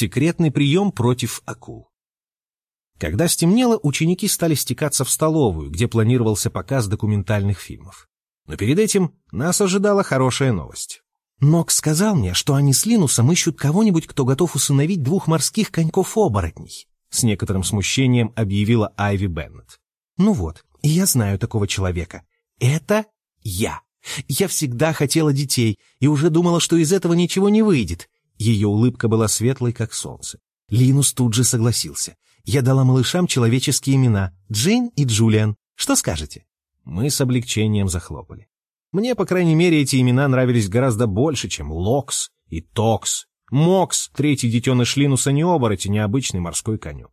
Секретный прием против акул. Когда стемнело, ученики стали стекаться в столовую, где планировался показ документальных фильмов. Но перед этим нас ожидала хорошая новость. Нокс сказал мне, что они с Линусом ищут кого-нибудь, кто готов усыновить двух морских коньков-оборотней. С некоторым смущением объявила Айви Беннет. Ну вот, я знаю такого человека. Это я. Я всегда хотела детей и уже думала, что из этого ничего не выйдет. Ее улыбка была светлой, как солнце. Линус тут же согласился. Я дала малышам человеческие имена — Джейн и Джулиан. Что скажете?» Мы с облегчением захлопали. Мне, по крайней мере, эти имена нравились гораздо больше, чем Локс и Токс. Мокс, третий детеныш Линуса, не оборотень, а обычный морской конек.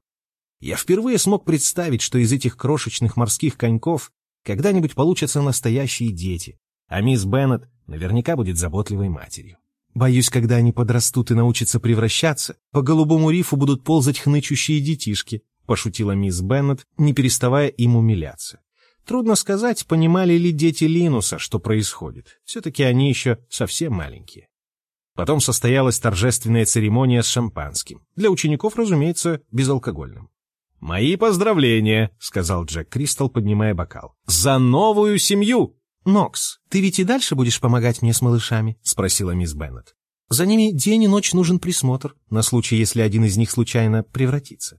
Я впервые смог представить, что из этих крошечных морских коньков когда-нибудь получатся настоящие дети, а мисс Беннет наверняка будет заботливой матерью. Боюсь, когда они подрастут и научатся превращаться, по голубому рифу будут ползать хнычущие детишки, пошутила мисс Беннет, не переставая им умиляться. Трудно сказать, понимали ли дети Линуса, что происходит. Все-таки они еще совсем маленькие. Потом состоялась торжественная церемония с шампанским. Для учеников, разумеется, безалкогольным. «Мои поздравления», — сказал Джек Кристал, поднимая бокал. «За новую семью!» «Нокс, ты ведь и дальше будешь помогать мне с малышами?» — спросила мисс Беннет. «За ними день и ночь нужен присмотр, на случай, если один из них случайно превратится».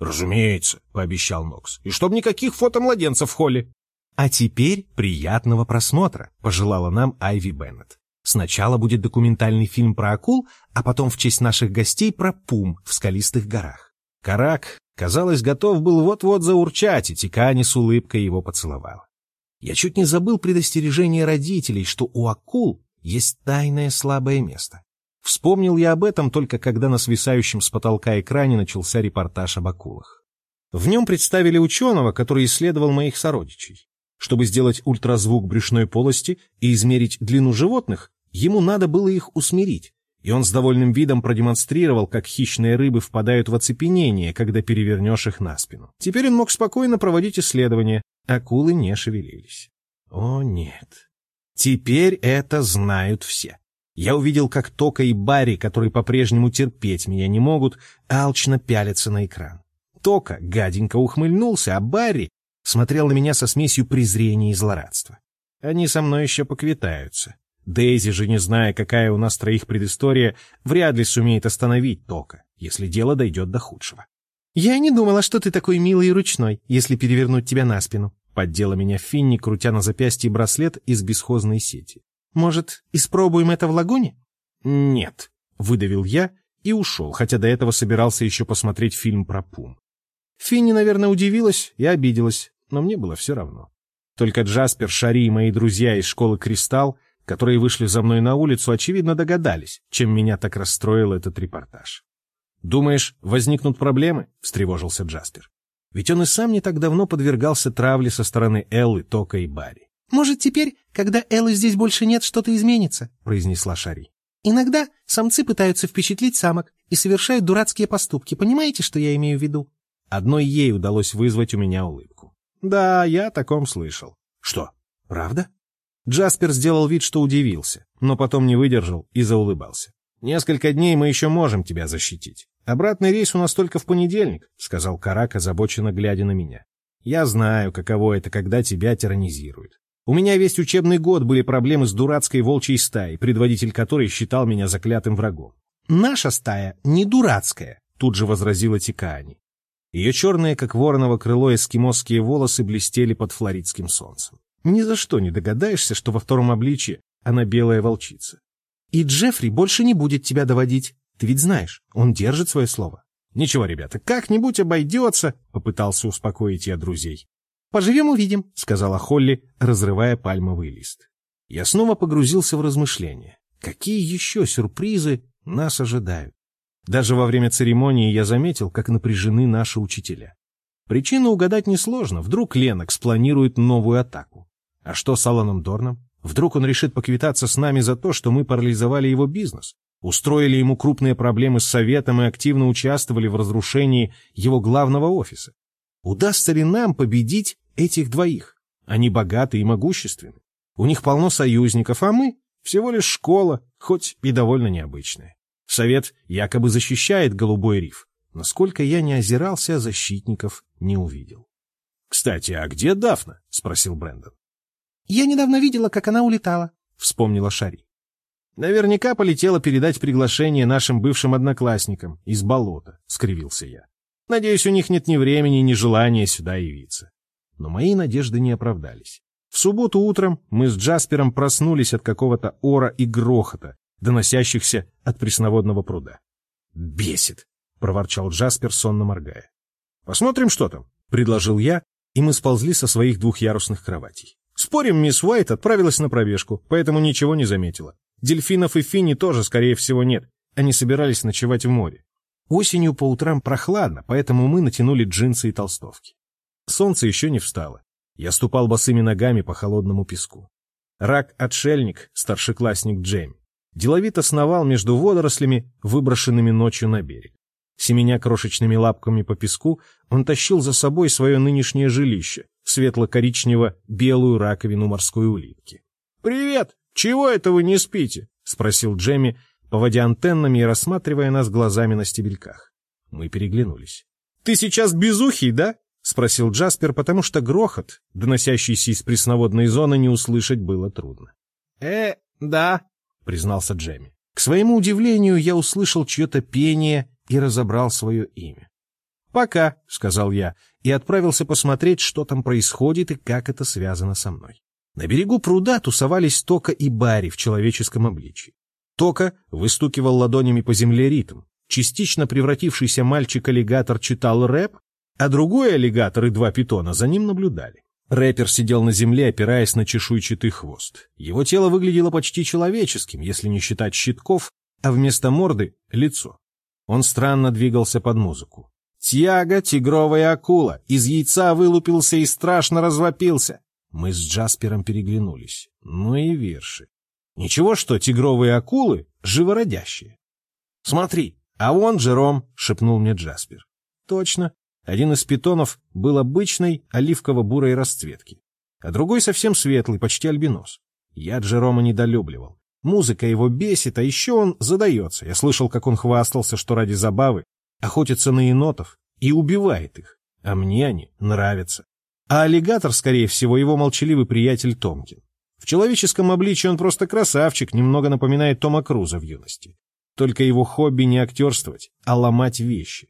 «Разумеется», — пообещал Нокс, — «и чтоб никаких фото младенцев в холле». «А теперь приятного просмотра», — пожелала нам Айви Беннет. «Сначала будет документальный фильм про акул, а потом в честь наших гостей про пум в скалистых горах». Карак, казалось, готов был вот-вот заурчать, и Тикани с улыбкой его поцеловал. Я чуть не забыл предостережение родителей, что у акул есть тайное слабое место. Вспомнил я об этом только когда на свисающем с потолка экране начался репортаж об акулах. В нем представили ученого, который исследовал моих сородичей. Чтобы сделать ультразвук брюшной полости и измерить длину животных, ему надо было их усмирить, и он с довольным видом продемонстрировал, как хищные рыбы впадают в оцепенение, когда перевернешь их на спину. Теперь он мог спокойно проводить исследования, Акулы не шевелились. О, нет. Теперь это знают все. Я увидел, как Тока и Барри, которые по-прежнему терпеть меня не могут, алчно пялятся на экран. Тока гаденько ухмыльнулся, а Барри смотрел на меня со смесью презрения и злорадства. Они со мной еще поквитаются. Дейзи же, не зная, какая у нас троих предыстория, вряд ли сумеет остановить Тока, если дело дойдет до худшего. «Я не думала, что ты такой милый и ручной, если перевернуть тебя на спину», — поддела меня Финни, крутя на запястье браслет из бесхозной сети. «Может, испробуем это в лагуне?» «Нет», — выдавил я и ушел, хотя до этого собирался еще посмотреть фильм про Пум. Финни, наверное, удивилась и обиделась, но мне было все равно. Только Джаспер, Шари и мои друзья из школы «Кристалл», которые вышли за мной на улицу, очевидно догадались, чем меня так расстроил этот репортаж. «Думаешь, возникнут проблемы?» — встревожился Джаспер. Ведь он и сам не так давно подвергался травле со стороны Эллы, Тока и Барри. «Может, теперь, когда Эллы здесь больше нет, что-то изменится?» — произнесла Шари. «Иногда самцы пытаются впечатлить самок и совершают дурацкие поступки. Понимаете, что я имею в виду?» Одной ей удалось вызвать у меня улыбку. «Да, я о таком слышал». «Что, правда?» Джаспер сделал вид, что удивился, но потом не выдержал и заулыбался. «Несколько дней мы еще можем тебя защитить. «Обратный рейс у нас только в понедельник», — сказал Карак, озабоченно глядя на меня. «Я знаю, каково это, когда тебя тиранизируют. У меня весь учебный год были проблемы с дурацкой волчьей стаей, предводитель которой считал меня заклятым врагом». «Наша стая не дурацкая», — тут же возразила Тикаани. Ее черные, как вороново крыло, эскимосские волосы блестели под флоридским солнцем. Ни за что не догадаешься, что во втором обличье она белая волчица. «И Джеффри больше не будет тебя доводить», ты ведь знаешь, он держит свое слово. Ничего, ребята, как-нибудь обойдется, попытался успокоить я друзей. Поживем увидим, сказала Холли, разрывая пальмовый лист. Я снова погрузился в размышления. Какие еще сюрпризы нас ожидают? Даже во время церемонии я заметил, как напряжены наши учителя. Причину угадать несложно. Вдруг Ленокс планирует новую атаку. А что с Аланом Дорном? Вдруг он решит поквитаться с нами за то, что мы парализовали его бизнес? Устроили ему крупные проблемы с Советом и активно участвовали в разрушении его главного офиса. Удастся ли нам победить этих двоих? Они богаты и могущественны. У них полно союзников, а мы всего лишь школа, хоть и довольно необычная. Совет якобы защищает Голубой риф. Насколько я не озирался, защитников не увидел. «Кстати, а где Дафна?» — спросил Брэндон. «Я недавно видела, как она улетала», — вспомнила Шари. «Наверняка полетела передать приглашение нашим бывшим одноклассникам из болота», — скривился я. «Надеюсь, у них нет ни времени, ни желания сюда явиться». Но мои надежды не оправдались. В субботу утром мы с Джаспером проснулись от какого-то ора и грохота, доносящихся от пресноводного пруда. «Бесит!» — проворчал Джаспер, сонно моргая. «Посмотрим, что там», — предложил я, и мы сползли со своих двухъярусных кроватей. Спорим, мисс Уайт отправилась на пробежку, поэтому ничего не заметила. Дельфинов и фини тоже, скорее всего, нет. Они собирались ночевать в море. Осенью по утрам прохладно, поэтому мы натянули джинсы и толстовки. Солнце еще не встало. Я ступал босыми ногами по холодному песку. Рак-отшельник, старшеклассник Джейми, деловито сновал между водорослями, выброшенными ночью на берег. Семеня крошечными лапками по песку, он тащил за собой свое нынешнее жилище, светло-коричнево-белую раковину морской улитки. «Привет! Чего это вы не спите?» — спросил Джемми, поводя антеннами и рассматривая нас глазами на стебельках. Мы переглянулись. «Ты сейчас безухий, да?» — спросил Джаспер, потому что грохот, доносящийся из пресноводной зоны, не услышать было трудно. «Э, да», — признался Джемми. К своему удивлению, я услышал чье-то пение и разобрал свое имя. «Пока», — сказал я, и отправился посмотреть, что там происходит и как это связано со мной. На берегу пруда тусовались Тока и Барри в человеческом обличии. Тока выстукивал ладонями по земле ритм. Частично превратившийся мальчик-аллигатор читал рэп, а другой аллигатор и два питона за ним наблюдали. Рэпер сидел на земле, опираясь на чешуйчатый хвост. Его тело выглядело почти человеческим, если не считать щитков, а вместо морды — лицо. Он странно двигался под музыку. Тьяга, тигровая акула, из яйца вылупился и страшно развопился. Мы с Джаспером переглянулись. Ну и верши. Ничего, что тигровые акулы живородящие. «Смотри, а вон Джером!» — шепнул мне Джаспер. Точно. Один из питонов был обычной оливково-бурой расцветки, а другой совсем светлый, почти альбинос. Я Джерома недолюбливал. Музыка его бесит, а еще он задается. Я слышал, как он хвастался, что ради забавы охотится на енотов и убивает их. А мне они нравятся. А аллигатор, скорее всего, его молчаливый приятель Томкин. В человеческом обличии он просто красавчик, немного напоминает Тома Круза в юности. Только его хобби не актерствовать, а ломать вещи.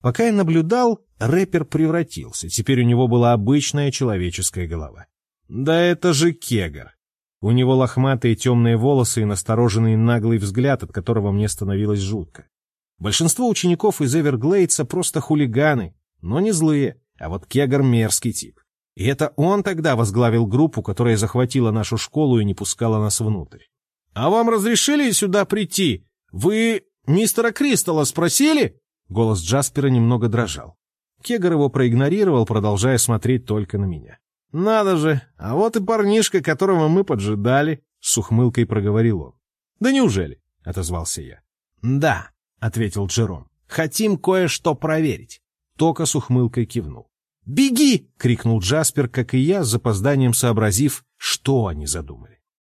Пока я наблюдал, рэпер превратился. Теперь у него была обычная человеческая голова. Да это же Кегар. У него лохматые темные волосы и настороженный наглый взгляд, от которого мне становилось жутко. Большинство учеников из Эверглейдса просто хулиганы, но не злые, а вот Кегар мерзкий тип. И это он тогда возглавил группу, которая захватила нашу школу и не пускала нас внутрь. «А вам разрешили сюда прийти? Вы мистера Кристалла спросили?» Голос Джаспера немного дрожал. Кегар его проигнорировал, продолжая смотреть только на меня. «Надо же, а вот и парнишка, которого мы поджидали», — с ухмылкой проговорил он. «Да неужели?» — отозвался я. «Да», — ответил Джером. «Хотим кое-что проверить». Тока с ухмылкой кивнул. «Беги!» — крикнул Джаспер, как и я, с запозданием сообразив, что они задумали.